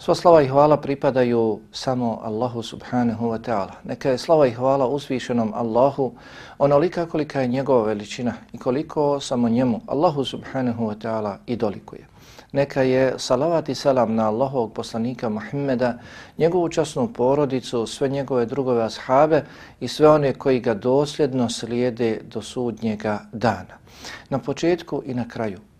Sva slava i hvala pripadaju samo Allahu subhanahu wa ta'ala. Neka je slava i hvala uzvišenom Allahu onolika kolika je njegova veličina i koliko samo njemu Allahu subhanahu wa ta'ala i dolikuje. Neka je salavat i salam na Allahovog poslanika Muhammeda, njegovu časnu porodicu, sve njegove drugove ashabe i sve one koji ga dosljedno slijede do sudnjega dana. Na početku i na kraju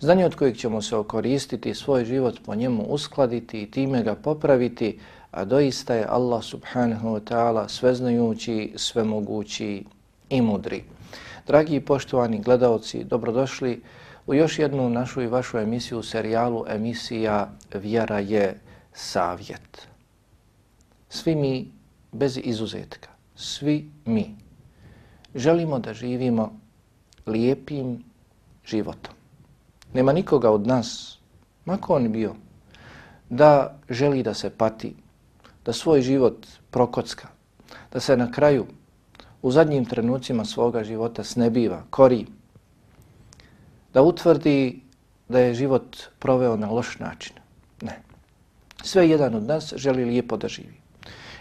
znanje od kojeg ćemo se okoristiti, svoj život po njemu uskladiti i time ga popraviti, a doista je Allah subhanahu wa ta'ala sveznajući, svemogući i mudri. Dragi i poštovani gledalci, dobrodošli u još jednu našu i vašu emisiju, serijalu emisija Vjera je savjet. Svi mi, bez izuzetka, svi mi želimo da živimo lijepim životom. Nema nikoga od nas, mako on bio, da želi da se pati, da svoj život prokocka, da se na kraju u zadnjim trenucima svoga života snebiva, kori, da utvrdi da je život proveo na loš način. Ne. Sve jedan od nas želi lijepo da živi.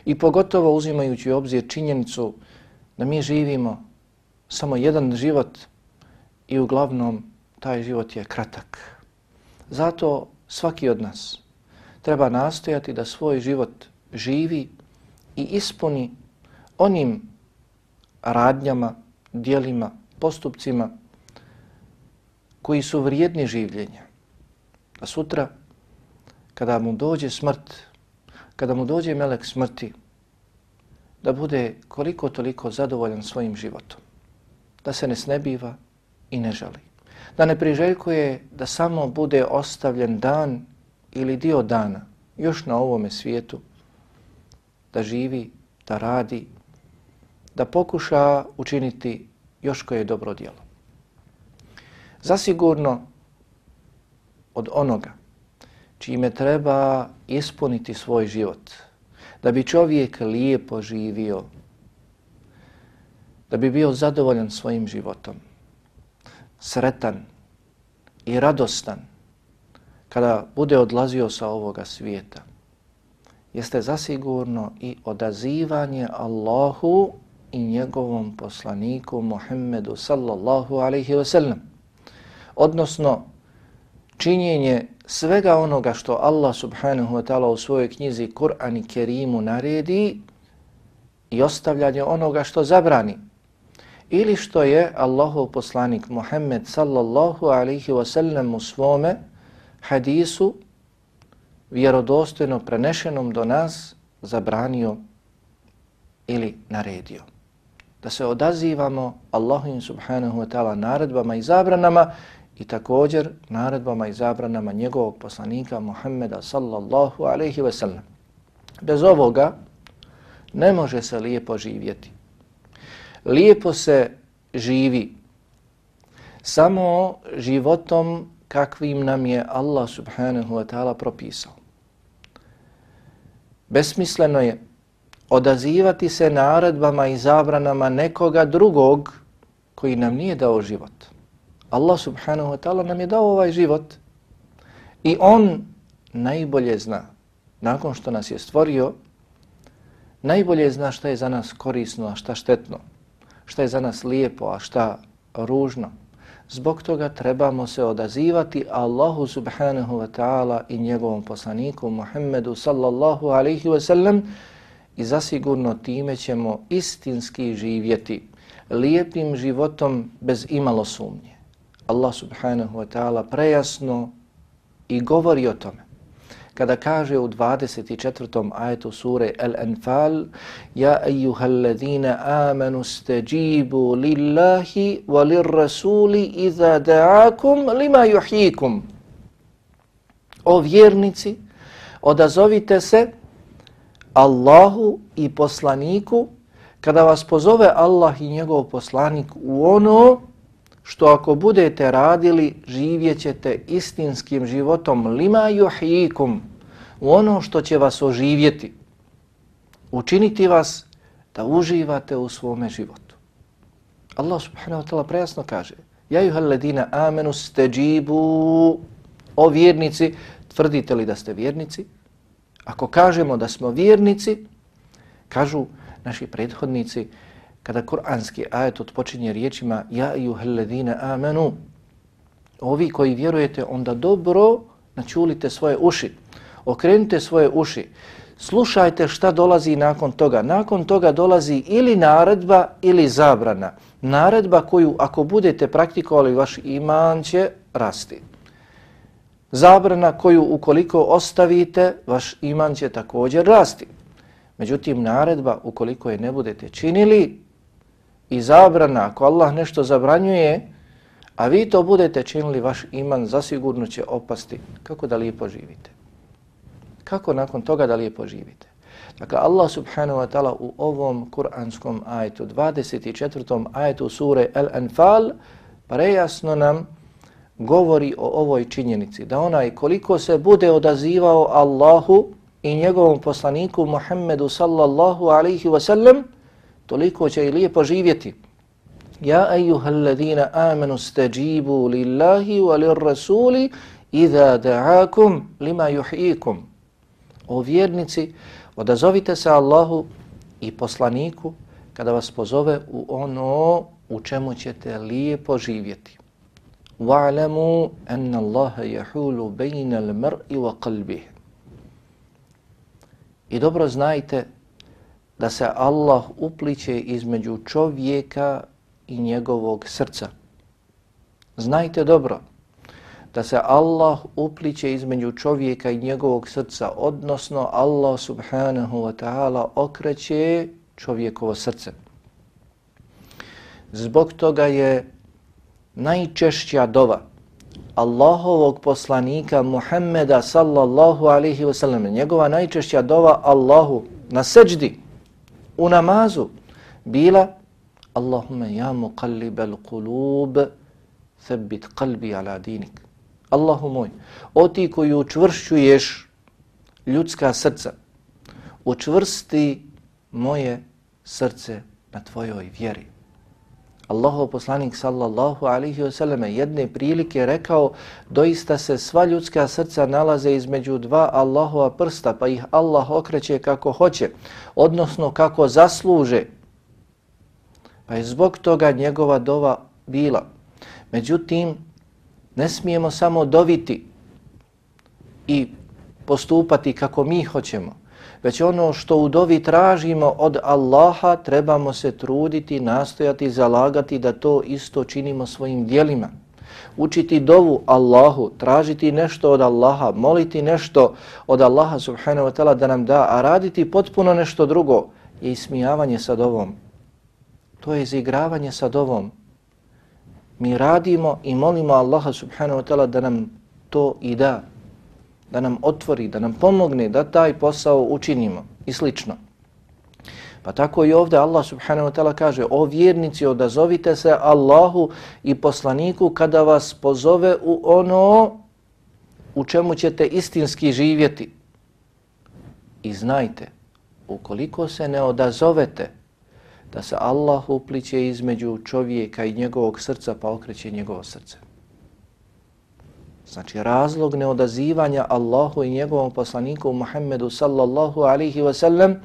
I pogotovo uzimajući obzir činjenicu da mi živimo samo jedan život i uglavnom taj život je kratak. Zato svaki od nas treba nastojati da svoj život živi i ispuni onim radnjama, dijelima, postupcima koji su vrijedni življenja. A sutra, kada mu dođe smrt, kada mu dođe melek smrti, da bude koliko toliko zadovoljan svojim životom. Da se ne snebiva i ne žali. Da ne priželjkuje da samo bude ostavljen dan ili dio dana još na ovome svijetu, da živi, da radi, da pokuša učiniti još koje dobro djelo. Zasigurno od onoga čime treba ispuniti svoj život, da bi čovjek lijepo živio, da bi bio zadovoljan svojim životom, sretan i radostan kada bude odlazio sa ovoga svijeta, jeste zasigurno i odazivanje Allahu i njegovom poslaniku Muhammedu sallallahu alaihi ve sellem. Odnosno, činjenje svega onoga što Allah subhanahu wa ta'ala u svojoj knjizi Kur'an i Kerimu naredi i ostavljanje onoga što zabrani. Ili što je Allahov poslanik Muhammed sallallahu alaihi wasallam u svome hadisu vjerodostojno prenešenom do nas zabranio ili naredio da se odazivamo Allahim subhanahu wa ta'ala naredbama i zabranama i također naredbama i zabranama njegovog poslanika Muhammeda sallallahu alaihi wasallam. Bez ovoga ne može se lijepo živjeti. Lijepo se živi samo životom kakvim nam je Allah subhanahu wa ta'ala propisao. Besmisleno je odazivati se naredbama i zabranama nekoga drugog koji nam nije dao život. Allah subhanahu wa ta'ala nam je dao ovaj život i on najbolje zna, nakon što nas je stvorio, najbolje zna šta je za nas korisno, a šta štetno, šta je za nas lijepo, a šta ružno. Zbog toga trebamo se odazivati Allahu subhanahu wa ta'ala i njegovom poslaniku Muhammedu sallallahu alaihi wa sallam i zasigurno time ćemo istinski živjeti lijepim životom bez imalo sumnje. Allah subhanahu wa ta'ala prejasno i govori o tome. Kada kaže u 24. ajetu sure Al-Anfal Ja ejuhalladzina amanu steđibu lillahi walirrasuli iza da'akum lima juhikum. O vjernici, odazovite se Allahu i poslaniku kada vas pozove Allah i njegov poslanik u ono što ako budete radili živjet ćete istinskim životom lima juhikum u ono što će vas oživjeti učiniti vas da uživate u svome životu. Allah subhanahu wa ta'ala prejasno kaže Ja juhal ladina amenu steđibu o vjernici tvrdite li da ste vjernici? Ako kažemo da smo vjernici, kažu naši prethodnici, kada kuranski ajet odpočinje riječima Ja i uhelledine amenu, ovi koji vjerujete, onda dobro načulite svoje uši, okrenite svoje uši, slušajte šta dolazi nakon toga. Nakon toga dolazi ili naredba ili zabrana. Naredba koju ako budete praktikovali vaš iman će rasti. Zabrana koju ukoliko ostavite, vaš iman će također rasti. Međutim, naredba ukoliko je ne budete činili i zabrana, ako Allah nešto zabranjuje, a vi to budete činili, vaš iman zasigurno će opasti. Kako da lijepo živite? Kako nakon toga da lijepo živite? Dakle, Allah subhanahu wa ta'ala u ovom kuranskom ajetu, 24. ajetu sure Al-Anfal, prejasno nam govori o ovoj činjenici, da onaj koliko se bude odazivao Allahu i njegovom poslaniku Muhammedu sallallahu alaihi wa sallam, toliko će i lijepo živjeti. Ja ejuha alladina amanu stajibu lillahi wa lirrasuli idha da'akum lima yuhyikum. O vjernici, odazovite se Allahu i poslaniku kada vas pozove u ono u čemu ćete lijepo živjeti. Wa'lamu anna Allaha yahulu bayna al-mar'i wa qalbihi. I dobro znajte da se Allah upliče između čovjeka i njegovog srca. Znajte dobro da se Allah upliče između čovjeka i njegovog srca, odnosno Allah subhanahu wa ta'ala okreće čovjekovo srce. Zbog toga je najčešća dova Allahovog poslanika Muhammeda sallallahu alaihi wa sallam, njegova najčešća dova Allahu na seđdi, u namazu, bila Allahumma ja muqallibal qulub thabbit qalbi ala dinik. Allahu moj, o ti koji učvršćuješ ljudska srca, učvrsti moje srce na tvojoj vjeri. Allahov poslanik sallallahu alihi wasallam jedne prilike rekao doista se sva ljudska srca nalaze između dva Allahova prsta pa ih Allah okreće kako hoće, odnosno kako zasluže. Pa je zbog toga njegova dova bila. Međutim, ne smijemo samo doviti i postupati kako mi hoćemo, već ono što u dovi tražimo od Allaha trebamo se truditi, nastojati, zalagati da to isto činimo svojim dijelima. Učiti dovu Allahu, tražiti nešto od Allaha, moliti nešto od Allaha subhanahu wa ta'ala da nam da, a raditi potpuno nešto drugo je ismijavanje sa dovom. To je izigravanje sa dovom. Mi radimo i molimo Allaha subhanahu wa ta'ala da nam to i da, da nam otvori, da nam pomogne da taj posao učinimo i slično. Pa tako i ovdje Allah subhanahu wa ta'ala kaže o vjernici odazovite se Allahu i poslaniku kada vas pozove u ono u čemu ćete istinski živjeti. I znajte, ukoliko se ne odazovete da se Allah upliče između čovjeka i njegovog srca pa okreće njegovo srce. Znači razlog neodazivanja Allahu i njegovom poslaniku Muhammedu sallallahu alihi wasallam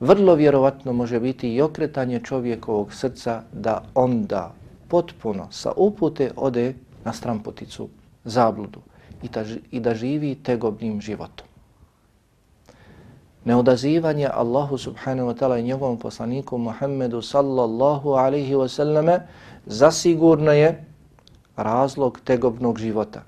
vrlo vjerovatno može biti i okretanje čovjekovog srca da onda potpuno sa upute ode na stramputicu zabludu i da, i da živi tegobnim životom. Neodazivanje Allahu subhanahu wa ta'ala i njegovom poslaniku Muhammedu sallallahu alihi wasallame zasigurno je razlog tegobnog života.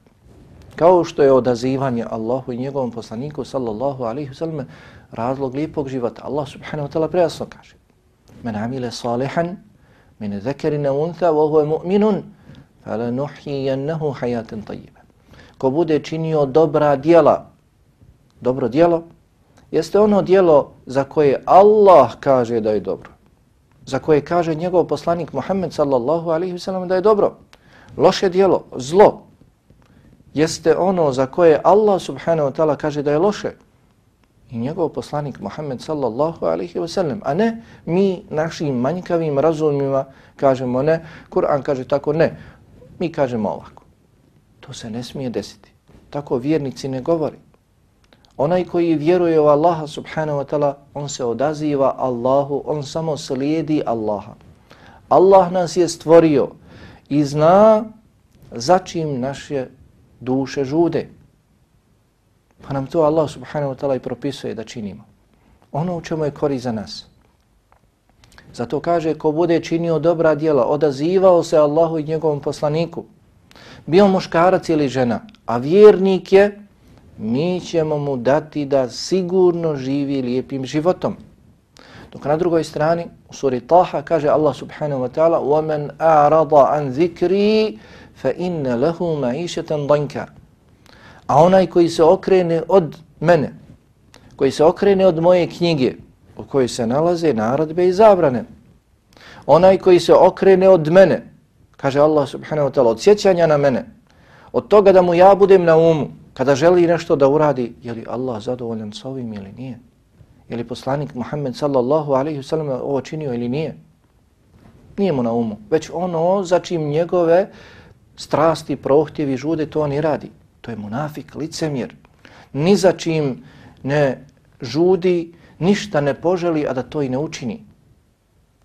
Kao što je odazivanje Allahu i njegovom poslaniku sallallahu alaihi wasallam razlog lijepog života. Allah subhanahu wa ta'ala prejasno kaže Men amile salihan min zekerina untha wa huve mu'minun fala nuhijennahu hajaten tajiba. Ko bude činio dobra dijela, dobro dijelo, jeste ono dijelo za koje Allah kaže da je dobro. Za koje kaže njegov poslanik Muhammed sallallahu alaihi wasallam da je dobro. Loše dijelo, zlo, jeste ono za koje Allah subhanahu wa ta'ala kaže da je loše i njegov poslanik Muhammed sallallahu alaihi wa sallam, a ne mi našim manjkavim razumima kažemo ne, Kur'an kaže tako ne, mi kažemo ovako. To se ne smije desiti. Tako vjernici ne govori. Onaj koji vjeruje u Allaha subhanahu wa ta'ala, on se odaziva Allahu, on samo slijedi Allaha. Allah nas je stvorio i zna za čim naše duše žude. Pa nam to Allah subhanahu wa ta'ala i propisuje da činimo. Ono u čemu je kori za nas. Zato kaže ko bude činio dobra djela, odazivao se Allahu i njegovom poslaniku, bio muškarac ili žena, a vjernik je, mi ćemo mu dati da sigurno živi lijepim životom. Dok na drugoj strani, u suri Taha, kaže Allah subhanahu wa ta'ala وَمَنْ أَعْرَضَ عَنْ ذِكْرِي فَإِنَّ لَهُ مَعِيشَةً ضَنْكَ A onaj koji se okrene od mene, koji se okrene od moje knjige, u kojoj se nalaze narodbe i zabrane, onaj koji se okrene od mene, kaže Allah subhanahu wa ta'ala, od sjećanja na mene, od toga da mu ja budem na umu, kada želi nešto da uradi, je li Allah zadovoljan s ovim ili nije? Je li poslanik Muhammed sallallahu alaihi wasallam ovo činio ili nije? Nije mu na umu, već ono za čim njegove strasti, prohtjevi, žude, to on i radi. To je munafik, licemjer. Ni za čim ne žudi, ništa ne poželi, a da to i ne učini.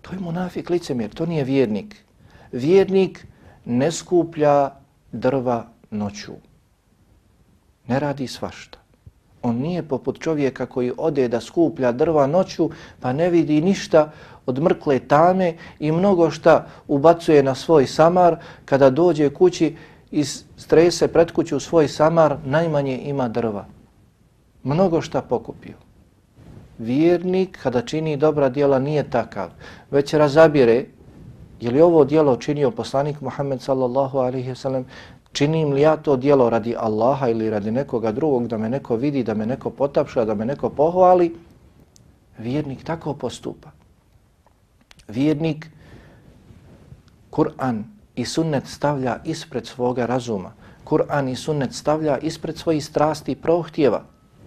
To je munafik, licemjer, to nije vjernik. Vjernik ne skuplja drva noću. Ne radi svašta. On nije poput čovjeka koji ode da skuplja drva noću pa ne vidi ništa od mrkle tame i mnogo šta ubacuje na svoj samar kada dođe kući i strese pred kuću u svoj samar najmanje ima drva. Mnogo šta pokupio. Vjernik kada čini dobra djela nije takav, već razabire je li ovo djelo činio poslanik Muhammed sallallahu alaihi wasallam Činim li ja to dijelo radi Allaha ili radi nekoga drugog, da me neko vidi, da me neko potapša, da me neko pohvali? Vjernik tako postupa. Vjernik Kur'an i sunnet stavlja ispred svoga razuma. Kur'an i sunnet stavlja ispred svojih strasti i prohtjeva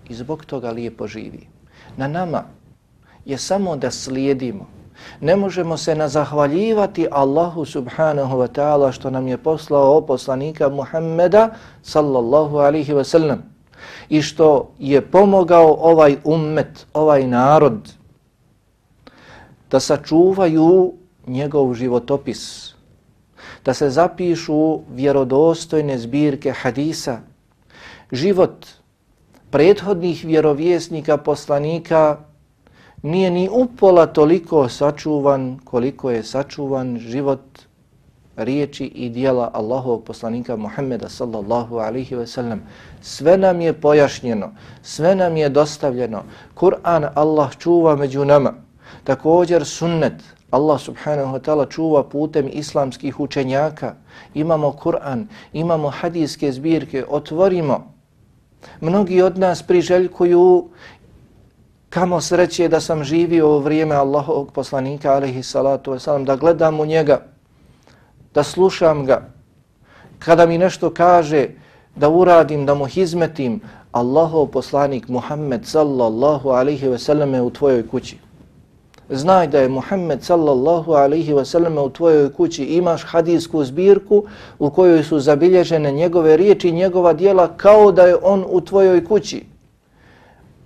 i zbog toga lijepo živi. Na nama je samo da slijedimo Ne možemo se nazahvaljivati Allahu subhanahu wa ta'ala što nam je poslao poslanika Muhammeda sallallahu alihi wa sallam i što je pomogao ovaj ummet, ovaj narod da sačuvaju njegov životopis, da se zapišu vjerodostojne zbirke hadisa, život prethodnih vjerovjesnika, poslanika, nije ni upola toliko sačuvan koliko je sačuvan život riječi i dijela Allahovog poslanika Muhammeda sallallahu alihi ve sellem. Sve nam je pojašnjeno, sve nam je dostavljeno. Kur'an Allah čuva među nama. Također sunnet Allah subhanahu wa ta'ala čuva putem islamskih učenjaka. Imamo Kur'an, imamo hadijske zbirke, otvorimo. Mnogi od nas priželjkuju Kamo sreće da sam živio u vrijeme Allahovog poslanika, alaihi salatu wasalam, da gledam u njega, da slušam ga. Kada mi nešto kaže, da uradim, da mu hizmetim, Allahov poslanik Muhammed sallallahu alaihi wasallam u tvojoj kući. Znaj da je Muhammed sallallahu alaihi wasalam u tvojoj kući. Imaš hadijsku zbirku u kojoj su zabilježene njegove riječi, njegova dijela kao da je on u tvojoj kući.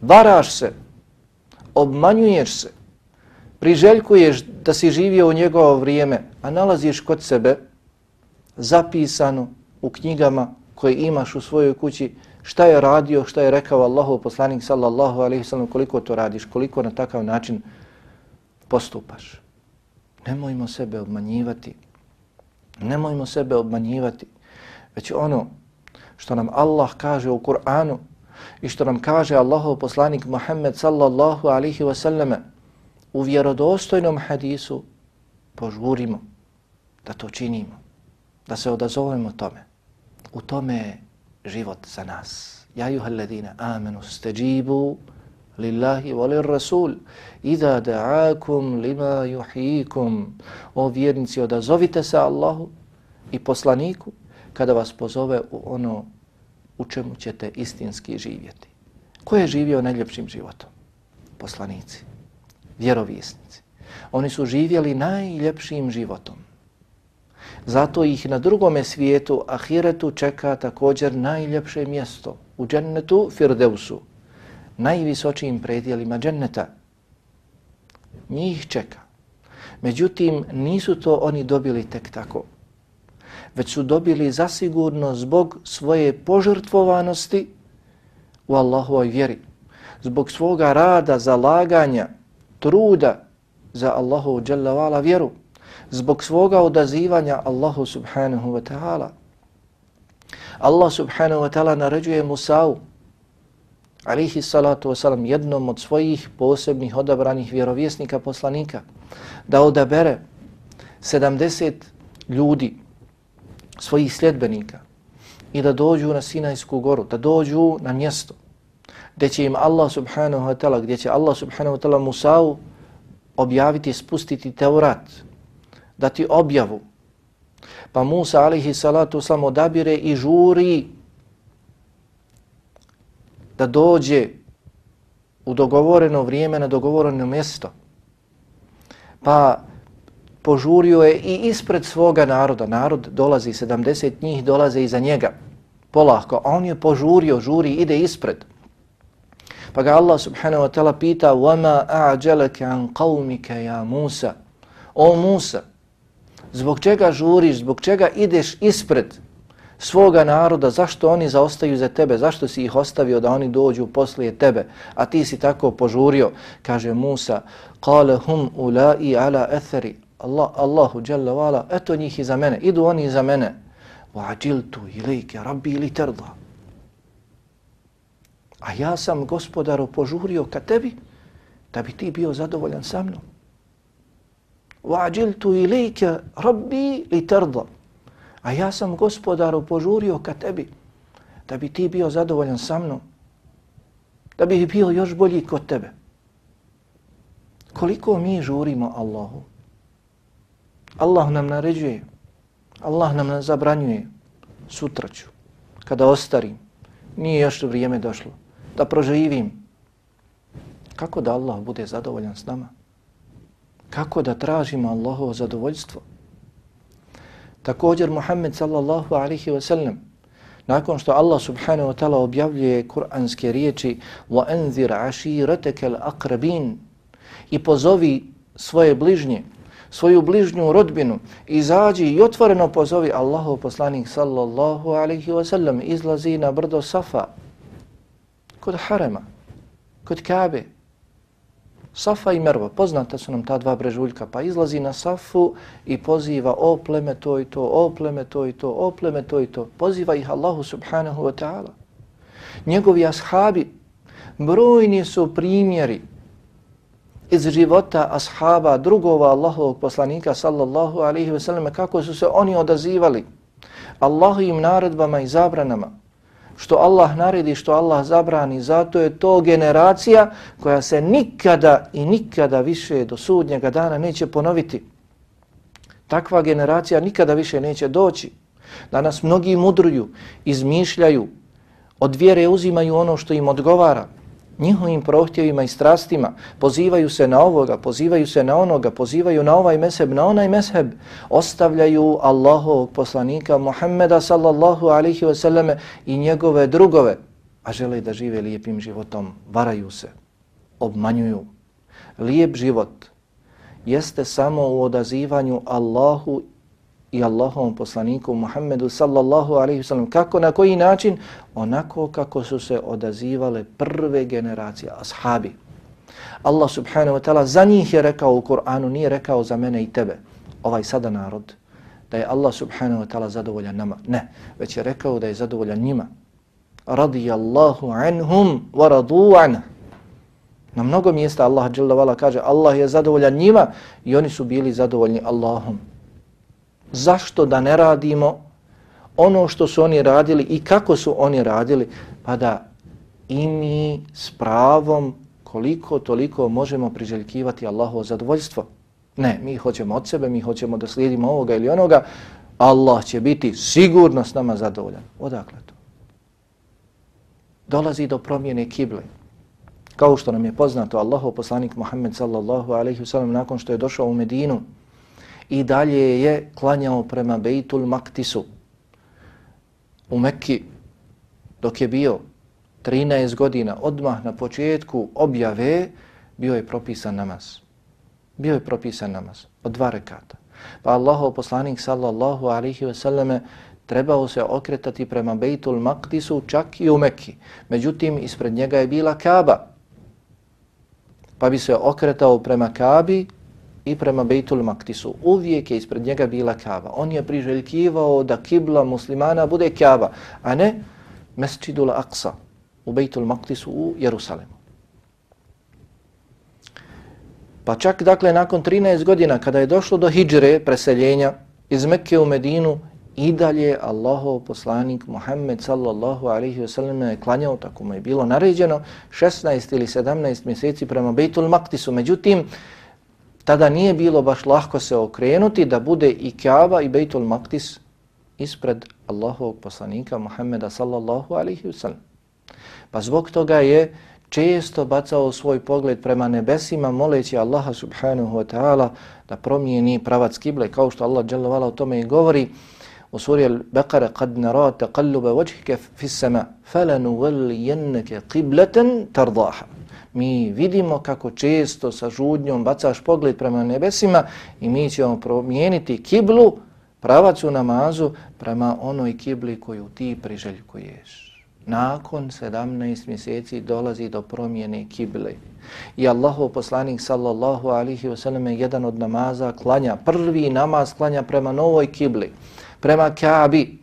Varaš se, obmanjuješ se, priželjkuješ da si živio u njegovo vrijeme, a nalaziš kod sebe zapisano u knjigama koje imaš u svojoj kući šta je radio, šta je rekao Allahu poslanik sallallahu alaihi sallam, koliko to radiš, koliko na takav način postupaš. Nemojmo sebe obmanjivati. Nemojmo sebe obmanjivati. Već ono što nam Allah kaže u Kur'anu i što nam kaže Allahov poslanik Muhammed sallallahu alihi wasallame u vjerodostojnom hadisu požurimo da to činimo, da se odazovemo tome. U tome je život za nas. Ja juha alladina amenu steđibu lillahi volir rasul idha da'akum lima yuhikum o vjernici odazovite se Allahu i poslaniku kada vas pozove u ono u čemu ćete istinski živjeti. Ko je živio najljepšim životom? Poslanici, vjerovjesnici. Oni su živjeli najljepšim životom. Zato ih na drugome svijetu, ahiretu, čeka također najljepše mjesto. U džennetu, Firdevsu, najvisočijim predjelima dženneta. Njih čeka. Međutim, nisu to oni dobili tek tako već su dobili zasigurno zbog svoje požrtvovanosti u Allahovoj vjeri, zbog svoga rada, zalaganja, truda za Allahovu dželavala vjeru, zbog svoga odazivanja Allahu subhanahu wa ta'ala. Allah subhanahu wa ta'ala naređuje Musa'u, alihi salatu wasalam, jednom od svojih posebnih odabranih vjerovjesnika poslanika, da odabere 70 ljudi svojih sljedbenika i da dođu na Sinajsku goru, da dođu na mjesto gdje će im Allah subhanahu wa ta'ala, gdje će Allah subhanahu wa ta'ala Musa'u objaviti, spustiti Teurat, dati objavu. Pa Musa alihi salatu uslam odabire i žuri da dođe u dogovoreno vrijeme na dogovoreno mjesto. Pa požurio je i ispred svoga naroda. Narod dolazi, 70 njih dolaze iza njega. Polahko. A on je požurio, žuri, ide ispred. Pa ga Allah subhanahu wa ta'ala pita وَمَا أَعْجَلَكَ عَنْ قَوْمِكَ يَا مُوسَ O Musa, zbog čega žuriš, zbog čega ideš ispred svoga naroda, zašto oni zaostaju za tebe, zašto si ih ostavio da oni dođu poslije tebe, a ti si tako požurio, kaže Musa, قَالَ هُمْ أُولَاءِ عَلَى أَثَرِ Allah, Allahu Jalla wala, eto njih iza mene, idu oni iza mene. Wa ajiltu ilike rabbi ili terda. A ja sam gospodaru požurio ka tebi, da bi ti bio zadovoljan sa mnom. Wa ajiltu ilike rabbi li terda. A ja sam gospodaru požurio ka tebi, da bi ti bio zadovoljan sa mnom. Da bi bio još bolji kod tebe. Koliko mi žurimo Allahu? Allah nam naređuje, Allah nam zabranjuje, sutra ću, kada ostarim, nije još vrijeme došlo, da proživim. Kako da Allah bude zadovoljan s nama? Kako da tražimo Allahovo zadovoljstvo? Također Muhammed sallallahu alaihi wa sallam, nakon što Allah subhanahu wa ta'ala objavljuje kuranske riječi وَأَنذِرْ عَشِيرَتَكَ الْأَقْرَبِينَ i pozovi svoje bližnje, svoju bližnju rodbinu, izađi i otvoreno pozovi Allahu poslanik sallallahu alaihi wa sallam, izlazi na brdo Safa, kod Harema, kod Kabe. Safa i Merva, poznata su nam ta dva brežuljka, pa izlazi na Safu i poziva o pleme to i to, o pleme to i to, o pleme to i to. Poziva ih Allahu subhanahu wa ta'ala. Njegovi ashabi, brojni su primjeri iz života ashaba, drugova Allahovog poslanika sallallahu alaihi ve selleme, kako su se oni odazivali Allahovim naredbama i zabranama. Što Allah naredi, što Allah zabrani, zato je to generacija koja se nikada i nikada više do sudnjega dana neće ponoviti. Takva generacija nikada više neće doći. Danas mnogi mudruju, izmišljaju, od vjere uzimaju ono što im odgovara, njihovim prohtjevima i strastima, pozivaju se na ovoga, pozivaju se na onoga, pozivaju na ovaj mesheb, na onaj mesheb, ostavljaju Allahovog poslanika Muhammeda sallallahu alihi wasallame i njegove drugove, a žele da žive lijepim životom, varaju se, obmanjuju. Lijep život jeste samo u odazivanju Allahu i Allahovom poslaniku Muhammedu sallallahu alaihi wasallam. Kako, na koji način? Onako kako su se odazivale prve generacije, ashabi. Allah subhanahu wa ta'ala za njih je rekao u Kur'anu, nije rekao za mene i tebe, ovaj sada narod, da je Allah subhanahu wa ta'ala zadovoljan nama. Ne, već je rekao da je zadovoljan njima. Radijallahu anhum wa radu ana. Na mnogo mjesta Allah dželle kaže Allah je zadovoljan njima i oni su bili zadovoljni Allahom. Zašto da ne radimo ono što su oni radili i kako su oni radili pa da i mi s pravom koliko toliko možemo priželjkivati Allahovo zadovoljstvo. Ne, mi hoćemo od sebe, mi hoćemo da slijedimo ovoga ili onoga, Allah će biti sigurno s nama zadovoljan. Odakle to? Dolazi do promjene kible. Kao što nam je poznato, Allahov poslanik Muhammed sallallahu alaihi wasallam nakon što je došao u Medinu i dalje je klanjao prema Bejtul Maktisu u Mekki dok je bio 13 godina odmah na početku objave bio je propisan namaz. Bio je propisan namaz od dva rekata. Pa Allahov poslanik sallallahu alaihi wasallam trebao se okretati prema Bejtul Maktisu čak i u Mekki. Međutim, ispred njega je bila Kaaba pa bi se okretao prema Kabi i prema Bejtul Maktisu. Uvijek je ispred njega bila Kaba. On je priželjkivao da kibla muslimana bude Kaba, a ne Mesčidul Aqsa u Bejtul Maktisu u Jerusalemu. Pa čak dakle nakon 13 godina kada je došlo do hijđre preseljenja iz Mekke u Medinu I dalje Allahov poslanik Muhammed sallallahu alaihi ve sellem je klanjao, tako mu je bilo naređeno, 16 ili 17 mjeseci prema Bejtul Maktisu. Međutim, tada nije bilo baš lahko se okrenuti da bude i Kaaba i Bejtul Maktis ispred Allahovog poslanika Muhammeda sallallahu alaihi wa sallam. Pa zbog toga je često bacao svoj pogled prema nebesima moleći Allaha subhanahu wa ta'ala da promijeni pravac kible kao što Allah dželovala o tome i govori u suri Al-Baqara kad nara taqalluba wajhika fi sama falanuwalliyannaka qiblatan tardaha mi vidimo kako često sa žudnjom bacaš pogled prema nebesima i mi ćemo promijeniti kiblu pravac u namazu prema onoj kibli koju ti priželjkuješ. Nakon 17 mjeseci dolazi do promjene kible. I Allahov poslanik sallallahu alihi wasallam je jedan od namaza klanja prvi namaz klanja prema novoj kibli prema Kaabi.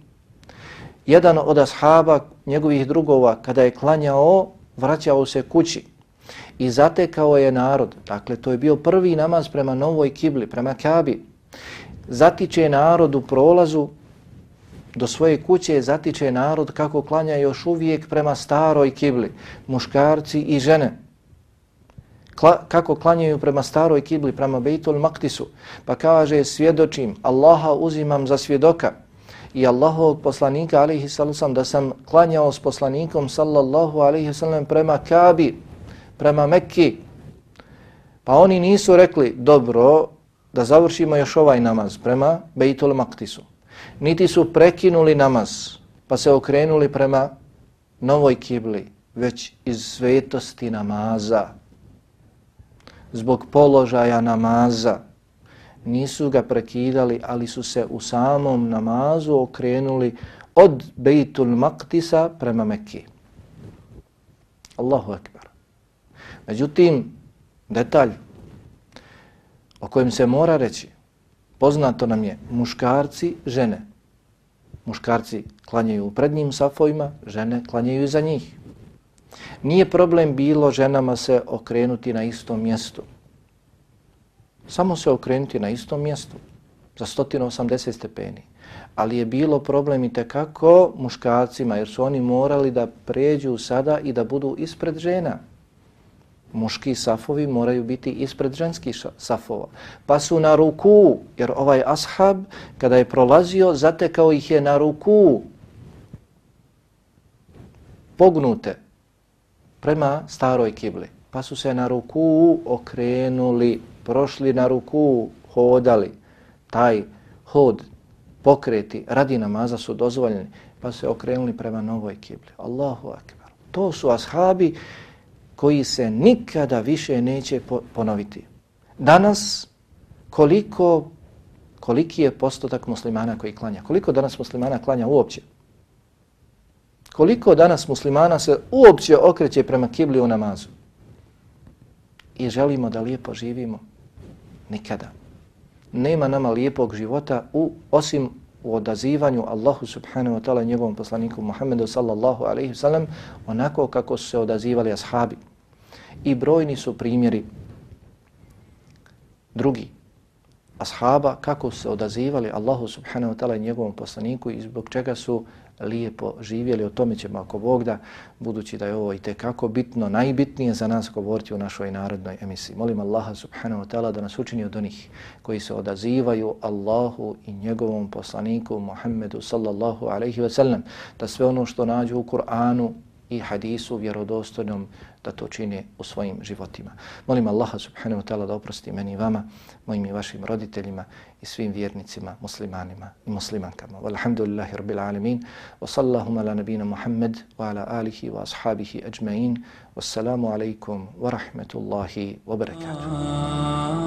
Jedan od ashaba, njegovih drugova, kada je klanjao, vraćao se kući i zatekao je narod. Dakle, to je bio prvi namaz prema novoj kibli, prema Kabi. Zatiče narod u prolazu do svoje kuće, zatiče narod kako klanja još uvijek prema staroj kibli, muškarci i žene. Kla, kako klanjaju prema staroj kibli, prema Bejtul Maktisu, pa kaže svjedočim, Allaha uzimam za svjedoka i Allahovog poslanika, alaihi sallam, da sam klanjao s poslanikom, sallallahu alaihi sallam, prema Kabi, prema Mekki. Pa oni nisu rekli, dobro, da završimo još ovaj namaz prema Bejtul Maktisu. Niti su prekinuli namaz, pa se okrenuli prema novoj kibli, već iz svetosti namaza, zbog položaja namaza. Nisu ga prekidali, ali su se u samom namazu okrenuli od Bejtul Maktisa prema Mekki. Allahu akbar. Međutim, detalj o kojem se mora reći, poznato nam je muškarci, žene. Muškarci klanjaju u prednjim safojima, žene klanjaju za njih. Nije problem bilo ženama se okrenuti na istom mjestu. Samo se okrenuti na istom mjestu za 180 stepeni. Ali je bilo problem i tekako muškarcima jer su oni morali da pređu sada i da budu ispred žena. Muški safovi moraju biti ispred ženskih safova. Pa su na ruku, jer ovaj ashab kada je prolazio zatekao ih je na ruku pognute prema staroj kibli. Pa su se na ruku okrenuli, prošli na ruku, hodali. Taj hod, pokreti, radi namaza su dozvoljeni. Pa se okrenuli prema novoj kibli. Allahu akbar. To su ashabi koji se nikada više neće ponoviti. Danas koliko koliki je postotak muslimana koji klanja? Koliko danas muslimana klanja uopće? Koliko danas muslimana se uopće okreće prema kibli u namazu? I želimo da lijepo živimo? Nikada. nema nama lijepog života u osim u odazivanju Allahu subhanahu wa ta'ala njegovom poslaniku Muhammedu sallallahu alaihi sallam onako kako su se odazivali ashabi. I brojni su primjeri drugi ashaba kako su se odazivali Allahu subhanahu wa ta'ala i njegovom poslaniku i zbog čega su lijepo živjeli, o tome ćemo ako Bog da, budući da je ovo i kako bitno, najbitnije za nas govoriti u našoj narodnoj emisiji. Molim Allaha subhanahu wa ta'ala da nas učini od onih koji se odazivaju Allahu i njegovom poslaniku Muhammedu sallallahu alaihi wa sallam, da sve ono što nađu u Kur'anu i hadisu vjerodostojnom da to čine u svojim životima. Molim Allaha subhanahu wa ta'ala da oprosti meni i vama, mojim i vašim roditeljima i svim vjernicima, muslimanima i muslimankama. Walhamdulillahi rabbil alamin. Wa sallahum ala nabina Muhammad wa ala alihi wa ashabihi ajma'in. Wassalamu alaikum wa rahmetullahi wa barakatuh. Ah.